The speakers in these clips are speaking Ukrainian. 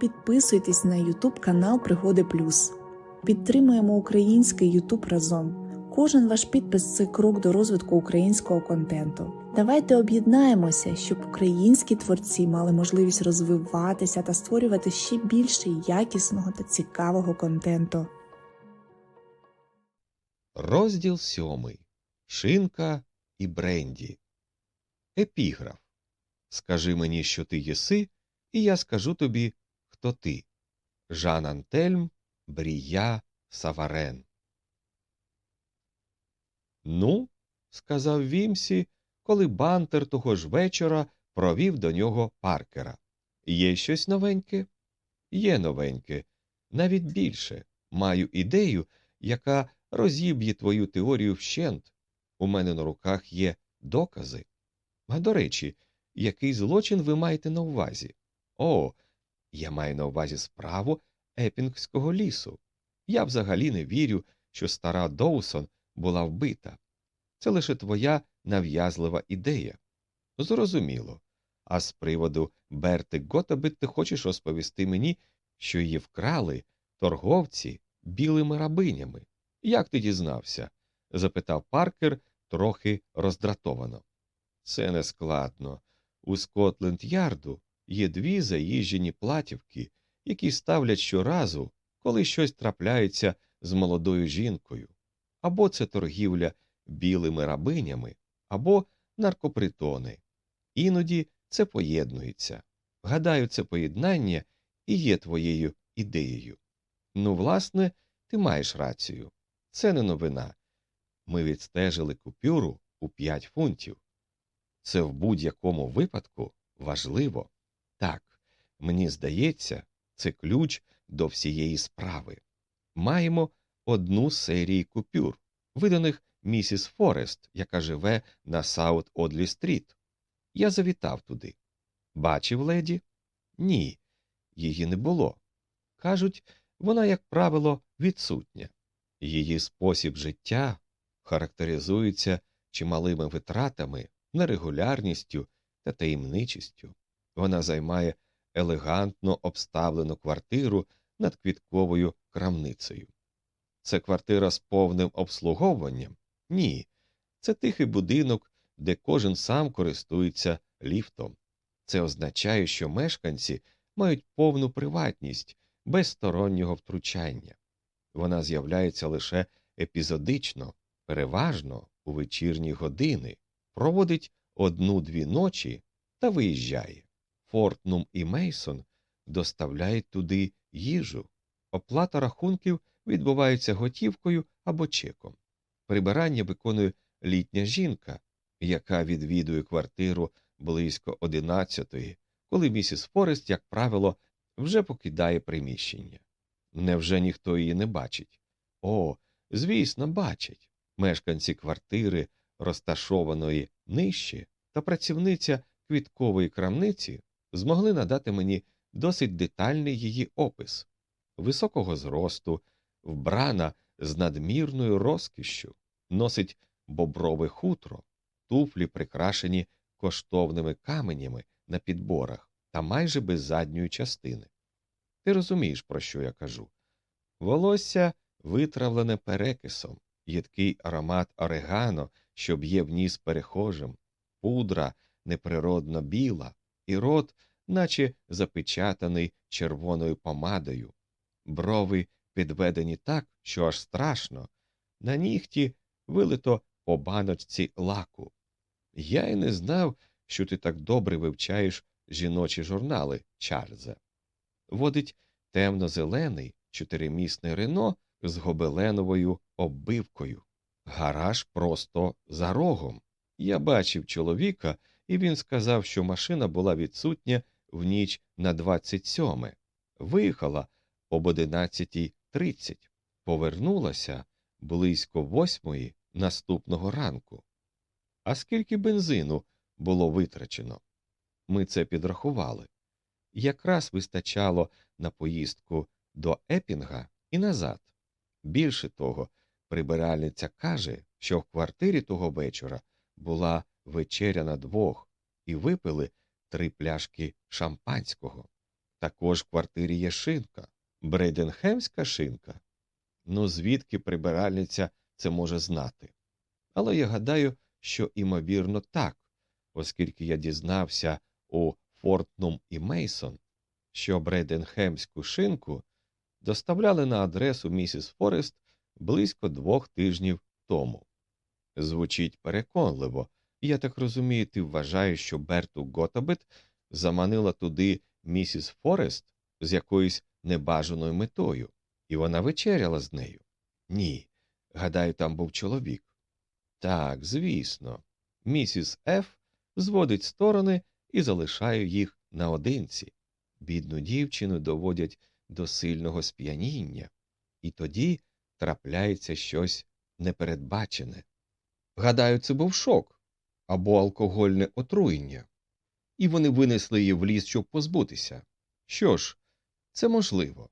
Підписуйтесь на YouTube канал Пригоди Плюс. Підтримуємо український YouTube разом. Кожен ваш підпис це крок до розвитку українського контенту. Давайте об'єднаємося, щоб українські творці мали можливість розвиватися та створювати ще більше якісного та цікавого контенту. Розділ сьомий. Шинка і бренді. Епіграф. Скажи мені, що ти єси, і я скажу тобі, хто ти. Жан Антельм, Брія, Саварен. Ну, сказав Вімсі, коли бантер того ж вечора провів до нього паркера. Є щось новеньке? Є новеньке, навіть більше. Маю ідею, яка розіб'є твою теорію вщент. У мене на руках є докази. А до речі, який злочин ви маєте на увазі? О, я маю на увазі справу Епінгського лісу. Я взагалі не вірю, що стара Доусон була вбита. Це лише твоя нав'язлива ідея. Зрозуміло. А з приводу Берти Готабит ти хочеш розповісти мені, що її вкрали торговці білими рабинями. Як ти дізнався? запитав Паркер трохи роздратовано. Це не складно. У Скотленд Ярду є дві заїжджені платівки, які ставлять щоразу, коли щось трапляється з молодою жінкою. Або це торгівля білими рабинями, або наркопритони. Іноді це поєднується. Гадаю, це поєднання і є твоєю ідеєю. Ну, власне, ти маєш рацію. Це не новина. Ми відстежили купюру у п'ять фунтів. Це в будь-якому випадку важливо. Так, мені здається, це ключ до всієї справи. Маємо одну серію купюр, виданих місіс Форест, яка живе на Саут Одлі Стріт. Я завітав туди. Бачив леді? Ні, її не було. Кажуть, вона, як правило, відсутня. Її спосіб життя характеризується чималими витратами, нерегулярністю та таємничістю. Вона займає елегантно обставлену квартиру над квітковою крамницею. Це квартира з повним обслуговуванням? Ні. Це тихий будинок, де кожен сам користується ліфтом. Це означає, що мешканці мають повну приватність без стороннього втручання. Вона з'являється лише епізодично, переважно у вечірні години, проводить одну-дві ночі та виїжджає. Фортнум і Мейсон доставляють туди їжу. Оплата рахунків відбувається готівкою або чеком. Прибирання виконує літня жінка, яка відвідує квартиру близько одинадцятої, коли місіс Форест, як правило, вже покидає приміщення. Невже ніхто її не бачить? О, звісно, бачать. Мешканці квартири, розташованої нижче, та працівниця квіткової крамниці змогли надати мені досить детальний її опис високого зросту, вбрана з надмірною розкішшю, носить боброве хутро, туфлі прикрашені коштовними каменями на підборах та майже без задньої частини. Ти розумієш, про що я кажу? Волосся витравлене перекисом, їдкий аромат орегано, що б'є в ніс перехожим, пудра неприродно біла, і рот, наче запечатаний червоною помадою, брови підведені так, що аж страшно, на нігті вилито по баночці лаку. Я й не знав, що ти так добре вивчаєш жіночі журнали, Чарльзе. Водить темно-зелений чотиримісний Рено з гобеленовою оббивкою. Гараж просто за рогом. Я бачив чоловіка, і він сказав, що машина була відсутня в ніч на 27. Виїхала об 11.30, повернулася близько восьмої наступного ранку. А скільки бензину було витрачено? Ми це підрахували. Якраз вистачало на поїздку до Епінга і назад. Більше того, прибиральниця каже, що в квартирі того вечора була вечеря на двох і випили три пляшки шампанського. Також в квартирі є шинка, Брейденхемська шинка. Ну, звідки прибиральниця це може знати? Але я гадаю, що імовірно так, оскільки я дізнався у Фортнум і Мейсон, що Брейденхемську шинку доставляли на адресу місіс Форест близько двох тижнів тому. Звучить переконливо, я так розумію, ти вважаєш, що Берту Готобед заманила туди місіс Форест з якоюсь небажаною метою, і вона вечеряла з нею. Ні. Гадаю, там був чоловік. Так, звісно, місіс Ф зводить сторони і залишає їх наодинці. Бідну дівчину доводять до сильного сп'яніння, і тоді трапляється щось непередбачене. Гадаю, це був шок або алкогольне отруєння, і вони винесли її в ліс, щоб позбутися. Що ж, це можливо.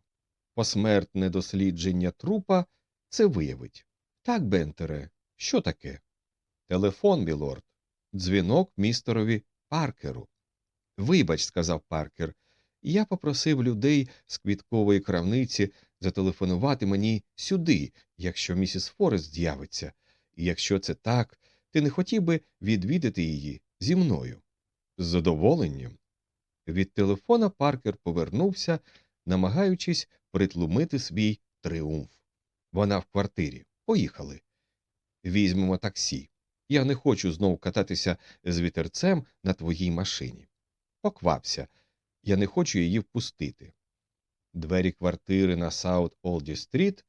Посмертне дослідження трупа це виявить. Так, Бентере, що таке? Телефон, мілорд. Дзвінок містерові Паркеру. Вибач, сказав Паркер, я попросив людей з квіткової крамниці зателефонувати мені сюди, якщо місіс Форест з'явиться, і якщо це так, ти не хотів би відвідати її зі мною. З задоволенням. Від телефона Паркер повернувся, намагаючись притлумити свій тріумф. Вона в квартирі. Поїхали. Візьмемо таксі. Я не хочу знову кататися з вітерцем на твоїй машині. Поквапся, я не хочу її впустити. Двері квартири на Саут Одлі Стріт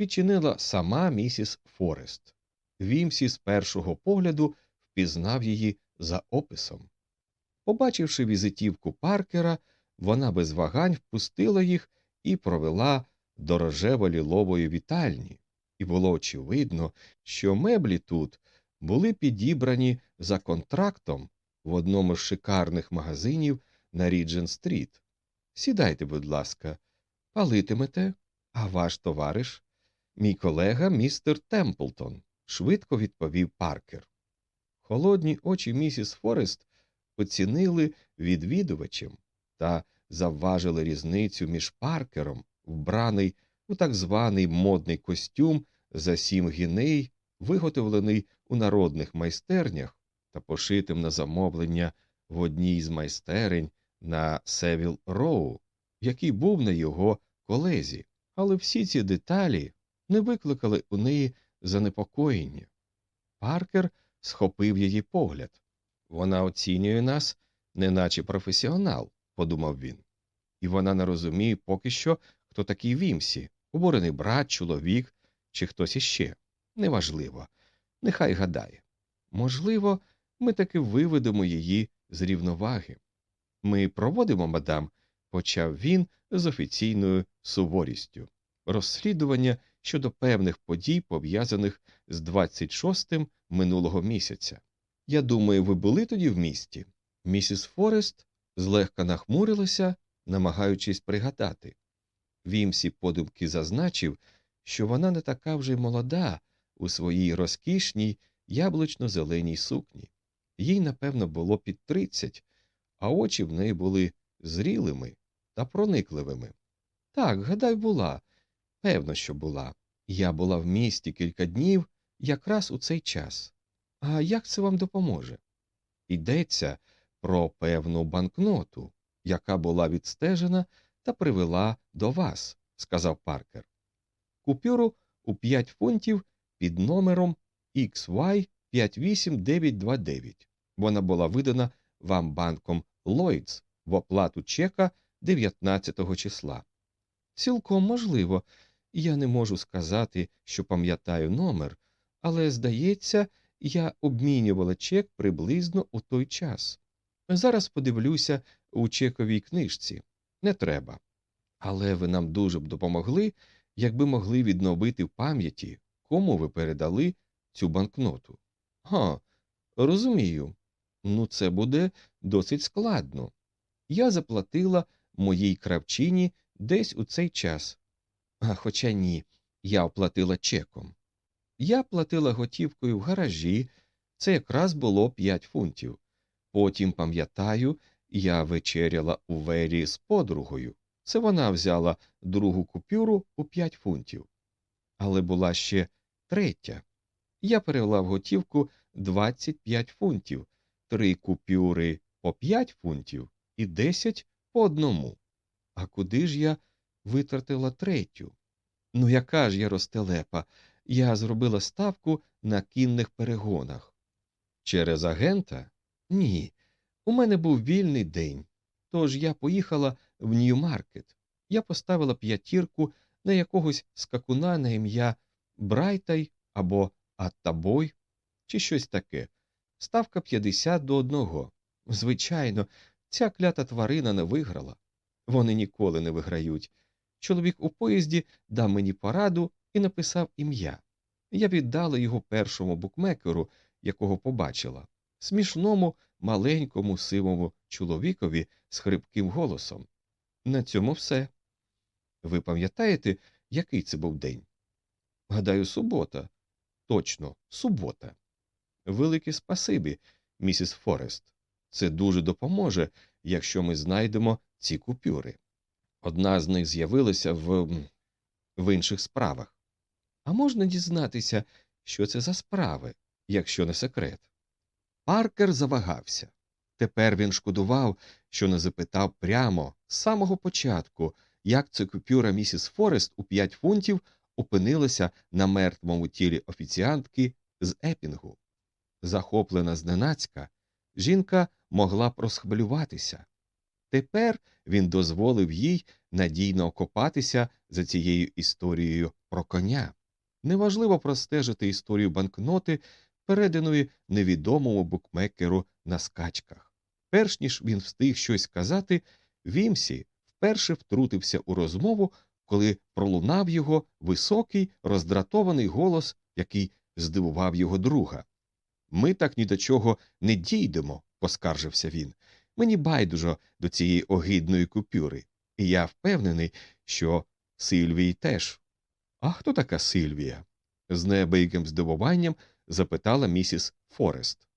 відчинила сама місіс Форест. Вімсі з першого погляду впізнав її за описом. Побачивши візитівку Паркера, вона без вагань впустила їх і провела до рожево-лілової вітальні, і було очевидно, що меблі тут були підібрані за контрактом в одному з шикарних магазинів на Ріджен Стріт. Сідайте, будь ласка, палитимете, а ваш товариш, мій колега містер Темплтон, швидко відповів Паркер. Холодні очі місіс Форест оцінили відвідувачів та завважили різницю між Паркером, вбраний у так званий модний костюм за сім гіней, виготовлений у народних майстернях та пошитим на замовлення в одній з майстерень на Севіл Роу, який був на його колезі, але всі ці деталі не викликали у неї занепокоєння. Паркер схопив її погляд. Вона оцінює нас, неначе професіонал, подумав він, і вона не розуміє поки що, хто такий Вімсі, уборений брат, чоловік чи хтось іще. Неважливо, нехай гадає. Можливо, ми таки виведемо її з рівноваги. Ми проводимо, мадам, почав він з офіційною суворістю, розслідування щодо певних подій, пов'язаних з 26-м минулого місяця. Я думаю, ви були тоді в місті. Місіс Форест злегка нахмурилася, намагаючись пригадати. Вімсі подумки зазначив, що вона не така вже й молода у своїй розкішній яблучно-зеленій сукні. Їй, напевно, було під тридцять, а очі в неї були зрілими та проникливими. Так, гадай, була. Певно, що була. Я була в місті кілька днів якраз у цей час. А як це вам допоможе? Йдеться про певну банкноту, яка була відстежена та привела до вас, сказав Паркер. Купюру у 5 фунтів під номером XY 58929. Вона була видана вам банком Lloyds в оплату чека 19 числа. Цілком можливо, я не можу сказати, що пам'ятаю номер, але, здається, я обмінювала чек приблизно у той час. Зараз подивлюся у чековій книжці. Не треба. Але ви нам дуже б допомогли, якби могли відновити в пам'яті, кому ви передали цю банкноту. Га, розумію. Ну, це буде досить складно. Я заплатила моїй кравчині десь у цей час. А хоча ні, я оплатила чеком. Я платила готівкою в гаражі, це якраз було 5 фунтів. Потім, пам'ятаю, Я вечеряла у вері з подругою. Це вона взяла другу купюру у п'ять фунтів. Але була ще третя. Я перевела в готівку 25 фунтів, три купюри по 5 фунтів і 10 по одному. А куди ж я витратила третю? Ну, яка ж я розтелепа? Я зробила ставку на кінних перегонах. Через агента? Ні. У мене був вільний день. Тож я поїхала в Нью-Маркет. Я поставила п'ятірку на якогось скакуна на ім'я Брайтай або Аттабой, чи щось таке. Ставка 50 до одного. Звичайно, ця клята тварина не виграла. Вони ніколи не виграють. Чоловік у поїзді дав мені пораду і написав ім'я. Я віддала його першому букмекеру, якого побачила, смішному, маленькому сивому чоловікові з хрипким голосом. На цьому все. Ви пам'ятаєте, який це був день? Гадаю, субота. Точно, субота. Велике спасибі, місіс Форест. Це дуже допоможе, якщо ми знайдемо ці купюри. Одна з них з'явилася в, в інших справах. А можна дізнатися, що це за справи, якщо не секрет? Паркер завагався. Тепер він шкодував, що не запитав прямо з самого початку, як ця купюра місіс Форест у п'ять фунтів опинилася на мертвому тілі офіціантки з епінгу. Захоплена зненацька, жінка могла б розхвилюватися. Тепер він дозволив їй надійно окопатися за цією історією про коня. Неважливо простежити історію банкноти, переданої невідомому букмекеру на скачках. Перш ніж він встиг щось сказати, Вімсі вперше втрутився у розмову, коли пролунав його високий, роздратований голос, який здивував його друга. Ми так ні до чого не дійдемо, поскаржився він. Мені байдуже до цієї огидної купюри, і я впевнений, що Сильвії теж. А хто така Сильвія? з неабияким здивуванням запитала місіс Форест.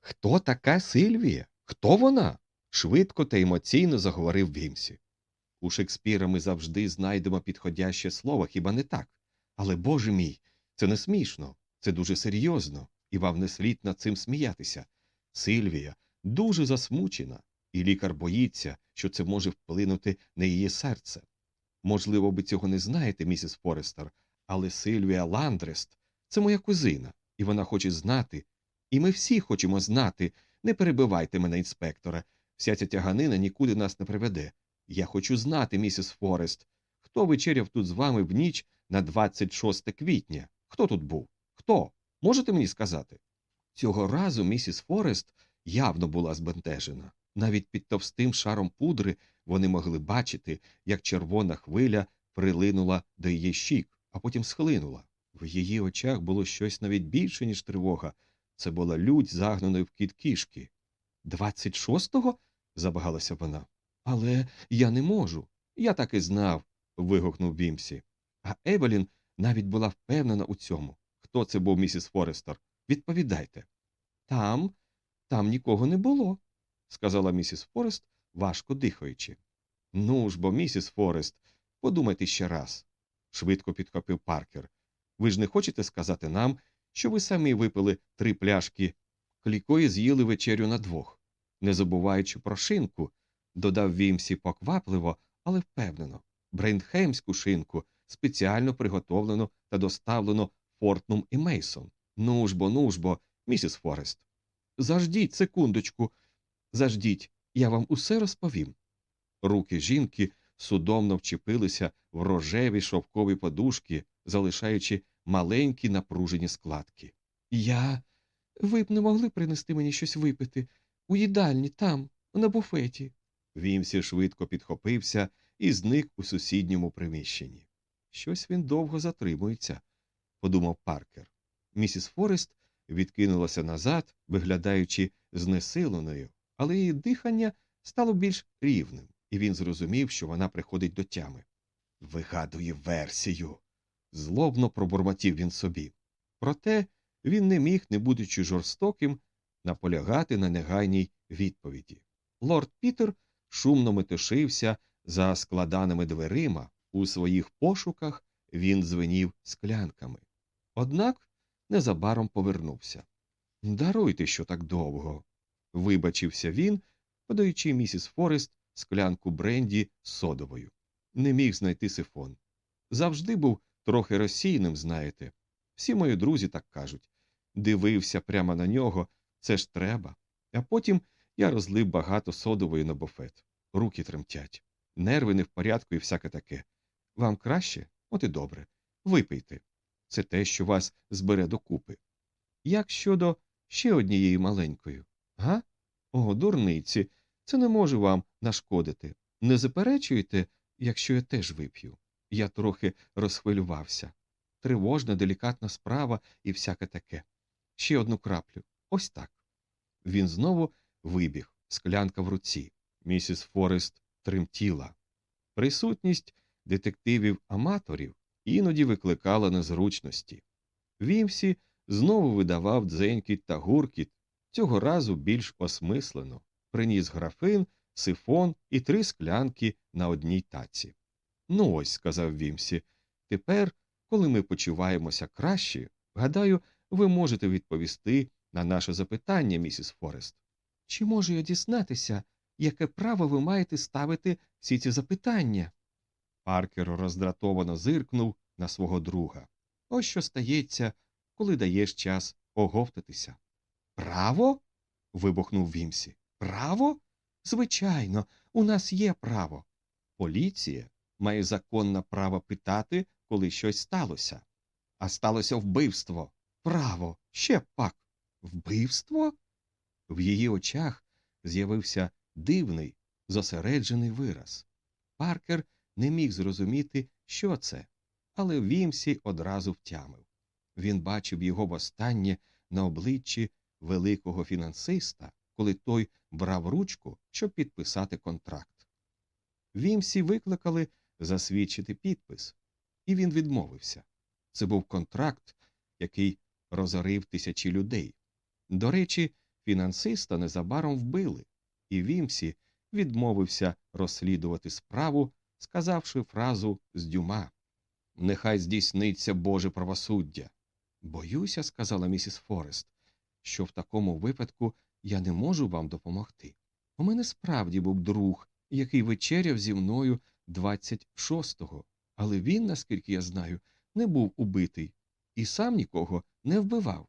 Хто така Сильвія? Хто вона? швидко та емоційно заговорив Вімсі. У Шекспіра ми завжди знайдемо підходяще слово, хіба не так? Але, боже мій, це не смішно, це дуже серйозно, і вам не слід над цим сміятися. Сильвія дуже засмучена, і лікар боїться, що це може вплинути на її серце. Можливо, ви цього не знаєте, місіс Форестер, але Сильвія Ландрест це моя кузина, і вона хоче знати. І ми всі хочемо знати. Не перебивайте мене, інспекторе. Вся ця тяганина нікуди нас не приведе. Я хочу знати, місіс Форест, хто вечеряв тут з вами в ніч на 26 квітня? Хто тут був? Хто? Можете мені сказати? Цього разу місіс Форест явно була збентежена. Навіть під товстим шаром пудри вони могли бачити, як червона хвиля прилинула до її щік, а потім схлинула. В її очах було щось навіть більше, ніж тривога. Це була лють, загнаної в кіт кішки. Двадцять шостого? забагалася вона. Але я не можу. Я так і знав. вигукнув Вімсі. А Евелін навіть була впевнена у цьому. Хто це був місіс Форестер? Відповідайте. Там, там нікого не було, сказала місіс Форест, важко дихаючи. Ну ж бо, місіс Форест, подумайте ще раз, швидко підхопив Паркер. Ви ж не хочете сказати нам, що ви самі випили три пляшки Кліко й з'їли вечерю на двох, не забуваючи про шинку, додав Вімсі поквапливо, але впевнено, брейнхемську шинку, спеціально приготовлену та доставлено Фортнум і Мейсон. Ну ж бо, ну ж бо, місіс Форест. Заждіть секундочку, заждіть, я вам усе розповім. Руки жінки судомно вчепилися в рожеві шовкові подушки, залишаючи маленькі напружені складки. Я. Ви б не могли принести мені щось випити у їдальні, там, на буфеті. Вімсі швидко підхопився і зник у сусідньому приміщенні. Щось він довго затримується, подумав Паркер. Місіс Форест відкинулася назад, виглядаючи знесиленою, але її дихання стало більш рівним, і він зрозумів, що вона приходить до тями. Вигадує версію. злобно пробурмотів він собі. Проте він не міг, не будучи жорстоким, наполягати на негайній відповіді. Лорд Пітер шумно метушився за складаними дверима. У своїх пошуках він дзвенів склянками. Однак незабаром повернувся. Даруйте, що так довго. Вибачився він, подаючи місіс Форест склянку бренді з содовою. Не міг знайти сифон. Завжди був трохи розсійним, знаєте. Всі мої друзі так кажуть. Дивився прямо на нього, це ж треба. А потім я розлив багато содової на буфет. Руки тремтять. Нерви не в порядку і всяке таке. Вам краще? От і добре. Випийте. Це те, що вас збере докупи. Як щодо ще однієї маленької? Га? О, дурниці, це не може вам нашкодити. Не заперечуєте, якщо я теж вип'ю. Я трохи розхвилювався. Тривожна, делікатна справа і всяке таке. Ще одну краплю. Ось так. Він знову вибіг, склянка в руці. Місіс Форест тремтіла. Присутність детективів-аматорів іноді викликала незручності. Вімсі знову видавав дзенькіт та гуркіт, цього разу більш осмислено, приніс графин, сифон і три склянки на одній таці. Ну ось, сказав Вімсі, тепер, коли ми почуваємося краще, гадаю, ви можете відповісти на наше запитання, місіс Форест. Чи можу я дізнатися, яке право ви маєте ставити всі ці запитання? Паркер роздратовано зиркнув на свого друга. Ось що стається, коли даєш час оговтатися. Право? вибухнув Вімсі. Право? Звичайно, у нас є право. Поліція має законне право питати, коли щось сталося. А сталося вбивство. Право, ще пак. Вбивство? В її очах з'явився дивний, зосереджений вираз. Паркер не міг зрозуміти, що це, але Вімсі одразу втямив. Він бачив його востаннє на обличчі великого фінансиста, коли той брав ручку, щоб підписати контракт. Вімсі викликали засвідчити підпис, і він відмовився. Це був контракт, який розорив тисячі людей. До речі, фінансиста незабаром вбили, і Вімсі відмовився розслідувати справу, сказавши фразу з дюма Нехай здійсниться Боже правосуддя. Боюся, сказала місіс Форест, що в такому випадку я не можу вам допомогти. У мене справді був друг, який вечеряв зі мною 26-го, але він, наскільки я знаю, не був убитий і сам нікого не вбивав.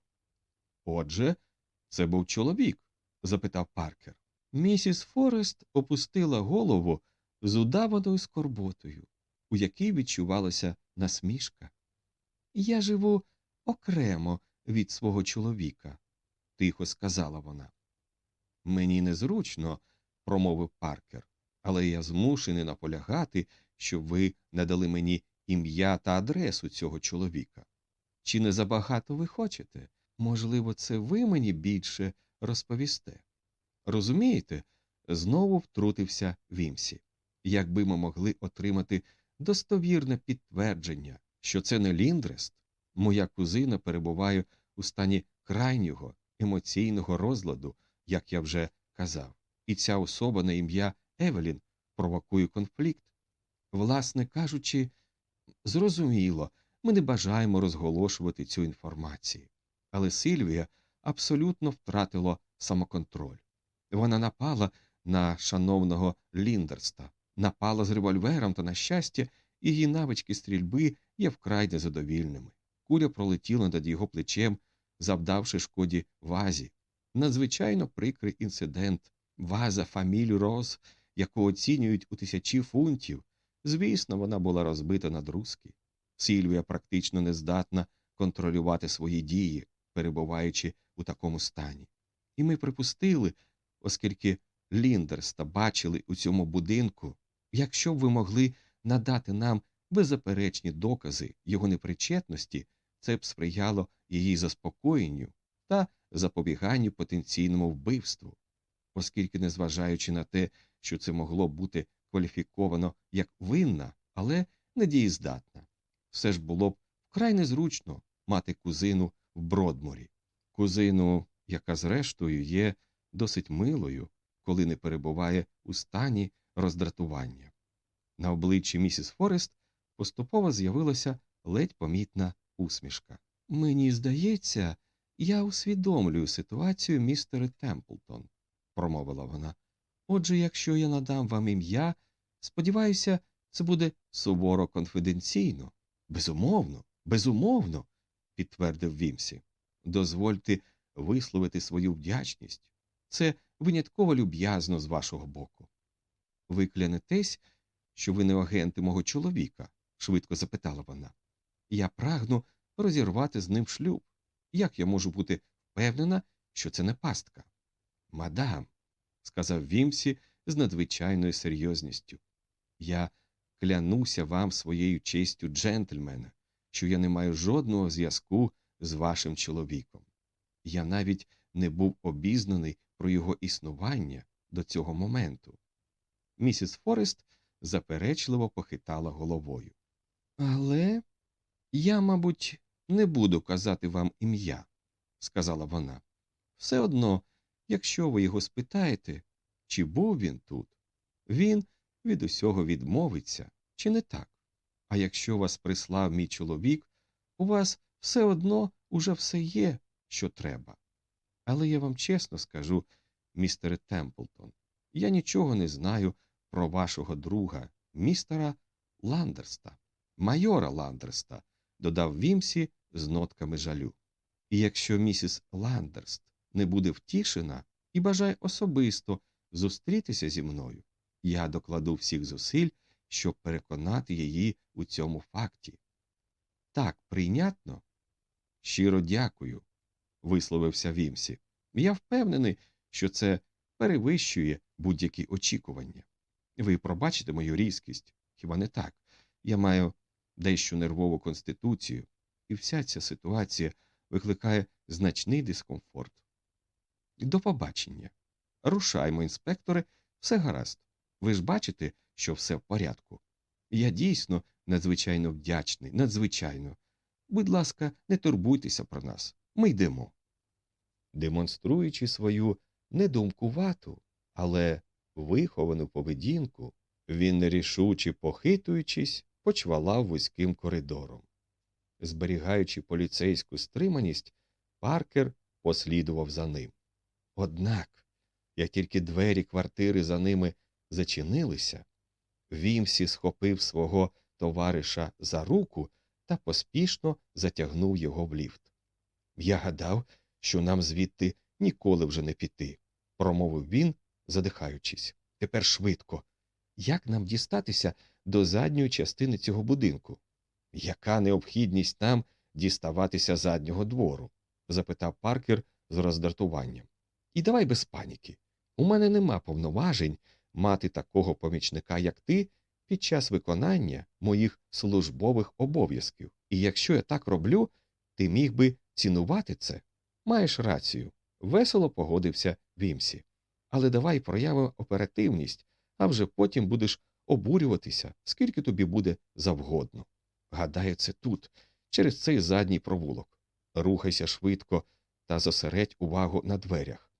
Отже, це був чоловік? запитав Паркер. Місіс Форест опустила голову з удаваною скорботою, у якій відчувалася насмішка. Я живу окремо від свого чоловіка, тихо сказала вона. Мені незручно, промовив Паркер, але я змушений наполягати, що ви надали мені ім'я та адресу цього чоловіка. Чи не забагато ви хочете? Можливо, це ви мені більше розповісте. Розумієте, знову втрутився Вімсі. Якби ми могли отримати достовірне підтвердження, що це не Ліндрест, моя кузина перебуває у стані крайнього емоційного розладу, як я вже казав, і ця особа на ім'я Евелін провокує конфлікт. Власне кажучи, зрозуміло, ми не бажаємо розголошувати цю інформацію. Але Сильвія абсолютно втратила самоконтроль. Вона напала на шановного Ліндерста, напала з револьвером та, на щастя, її навички стрільби є вкрай незадовільними. Куля пролетіла над його плечем, завдавши шкоді вазі. Надзвичайно прикрий інцидент, ваза фамілі Роз, яку оцінюють у тисячі фунтів. Звісно, вона була розбита на друзки. Сільвія практично не здатна контролювати свої дії, перебуваючи у такому стані. І ми припустили, оскільки Ліндерста бачили у цьому будинку, якщо б ви могли надати нам беззаперечні докази його непричетності, це б сприяло її заспокоєнню та запобіганню потенційному вбивству, оскільки, незважаючи на те, що це могло бути кваліфіковано як винна, але недієздатна, все ж було б вкрай незручно мати кузину в Бродморі, кузину, яка, зрештою, є досить милою коли не перебуває у стані роздратування. На обличчі місіс Форест поступово з'явилася ледь помітна усмішка. Мені здається, я усвідомлюю ситуацію, містере Темплтон, промовила вона. Отже, якщо я надам вам ім'я, сподіваюся, це буде суворо конфіденційно. Безумовно, безумовно, підтвердив Вімсі. Дозвольте висловити свою вдячність. Це винятково люб'язно з вашого боку. Ви клянетесь, що ви не агенти мого чоловіка? швидко запитала вона. Я прагну розірвати з ним шлюб. Як я можу бути впевнена, що це не пастка? Мадам, сказав Вімсі з надзвичайною серйозністю, я клянуся вам своєю честю джентльмена, що я не маю жодного зв'язку з вашим чоловіком. Я навіть не був обізнаний про його існування до цього моменту. Місіс Форест заперечливо похитала головою. Але я, мабуть, не буду казати вам ім'я, сказала вона. Все одно, якщо ви його спитаєте, чи був він тут, він від усього відмовиться, чи не так? А якщо вас прислав мій чоловік, у вас все одно уже все є, що треба. Але я вам чесно скажу, містере Темплтон, я нічого не знаю про вашого друга, містера Ландерста, майора Ландерста, додав Вімсі з нотками жалю. І якщо місіс Ландерст не буде втішена і бажає особисто зустрітися зі мною, я докладу всіх зусиль, щоб переконати її у цьому факті. Так, прийнятно? Щиро дякую, висловився Вімсі. Я впевнений, що це перевищує будь-які очікування. Ви пробачите мою різкість, хіба не так? Я маю дещо нервову конституцію, і вся ця ситуація викликає значний дискомфорт. До побачення. Рушаймо, інспектори, все гаразд. Ви ж бачите, що все в порядку. Я дійсно надзвичайно вдячний, надзвичайно. Будь ласка, не турбуйтеся про нас. Ми йдемо. Демонструючи свою недумкувату, але виховану поведінку, він нерішуче похитуючись, почвалав вузьким коридором. Зберігаючи поліцейську стриманість, Паркер послідував за ним. Однак, як тільки двері квартири за ними зачинилися, Вімсі схопив свого товариша за руку та поспішно затягнув його в ліфт. Я гадав, що нам звідти ніколи вже не піти, промовив він, задихаючись. Тепер швидко. Як нам дістатися до задньої частини цього будинку? Яка необхідність нам діставатися заднього двору? запитав Паркер з роздратуванням. І давай без паніки. У мене нема повноважень мати такого помічника, як ти, під час виконання моїх службових обов'язків. І якщо я так роблю, ти міг би цінувати це. Маєш рацію. Весело погодився Вімсі. Але давай проявимо оперативність, а вже потім будеш обурюватися, скільки тобі буде завгодно. Гадаю, це тут, через цей задній провулок. Рухайся швидко та зосередь увагу на дверях.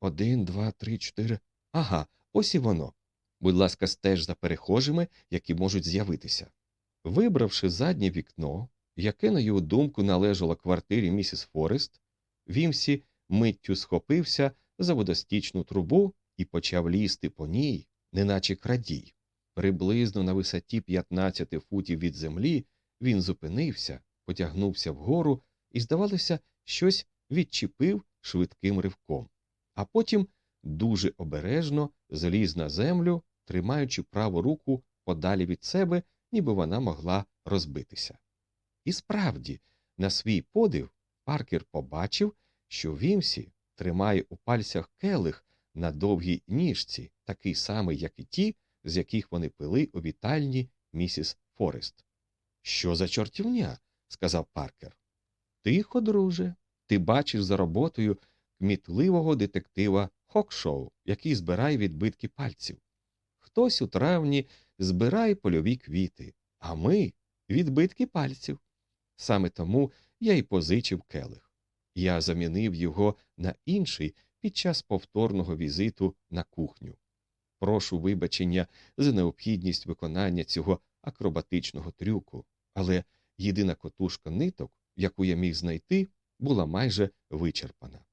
Один, два, три, чотири. Ага, ось і воно. Будь ласка, стеж за перехожими, які можуть з'явитися. Вибравши заднє вікно, яке, на його думку, належало квартирі місіс Форест, Вімсі миттю схопився за водостічну трубу і почав лізти по ній, неначе крадій. Приблизно на висоті 15 футів від землі він зупинився, потягнувся вгору і, здавалося, щось відчепив швидким ривком, а потім дуже обережно зліз на землю, тримаючи праву руку подалі від себе, ніби вона могла розбитися. І справді, на свій подив, Паркер побачив, що Вімсі тримає у пальцях келих на довгій ніжці, такий самий, як і ті, з яких вони пили у вітальні місіс Форест. Що за чортівня? сказав Паркер. Тихо, друже, ти бачиш за роботою кмітливого детектива Хокшоу, який збирає відбитки пальців. Хтось у травні збирає польові квіти, а ми відбитки пальців. Саме тому я й позичив келих. Я замінив його на інший під час повторного візиту на кухню. Прошу вибачення за необхідність виконання цього акробатичного трюку, але єдина котушка ниток, яку я міг знайти, була майже вичерпана.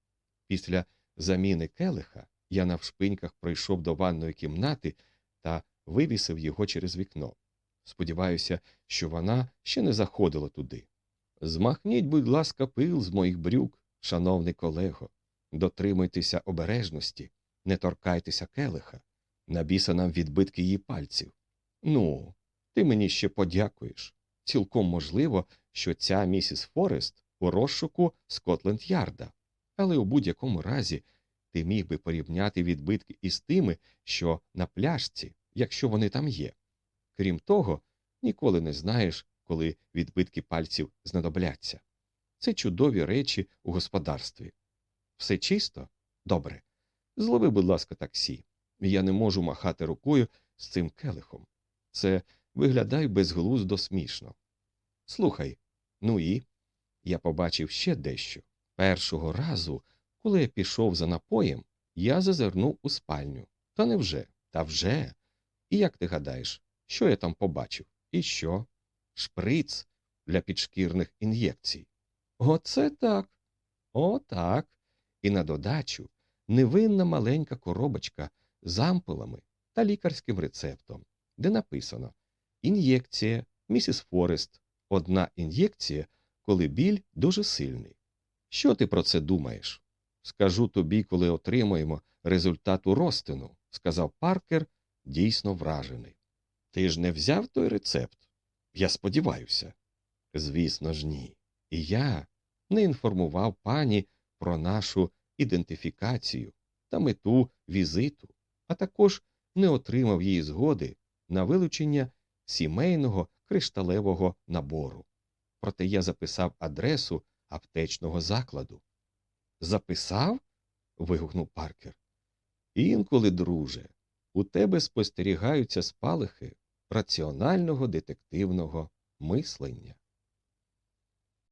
Після заміни келиха я навшпиньках пройшов до ванної кімнати та вивісив його через вікно. Сподіваюся, що вона ще не заходила туди. Змахніть, будь ласка, пил з моїх брюк, шановний колего. Дотримуйтеся обережності, не торкайтеся келиха, на біса нам відбитки її пальців. Ну, ти мені ще подякуєш. Цілком можливо, що ця місіс Форест у розшуку Скотленд Ярда, але у будь-якому разі ти міг би порівняти відбитки із тими, що на пляшці, якщо вони там є. Крім того, ніколи не знаєш, коли відбитки пальців знадобляться. Це чудові речі у господарстві. Все чисто? Добре. Злови, будь ласка, таксі. Я не можу махати рукою з цим келихом. Це виглядає безглуздо смішно. Слухай, ну і я побачив ще дещо. Першого разу, коли я пішов за напоєм, я зазирнув у спальню. Та невже? Та вже. І як ти гадаєш, що я там побачив? І що? Шприц для підшкірних ін'єкцій. Оце так. О, так. І на додачу невинна маленька коробочка з ампулами та лікарським рецептом, де написано Ін'єкція, місіс Форест, одна ін'єкція, коли біль дуже сильний. Що ти про це думаєш? Скажу тобі, коли отримаємо результату розтину, сказав Паркер, дійсно вражений. Ти ж не взяв той рецепт? Я сподіваюся. Звісно ж, ні. І я не інформував пані про нашу ідентифікацію та мету візиту, а також не отримав її згоди на вилучення сімейного кришталевого набору. Проте я записав адресу аптечного закладу. Записав? вигукнув Паркер. Інколи, друже, у тебе спостерігаються спалахи раціонального детективного мислення.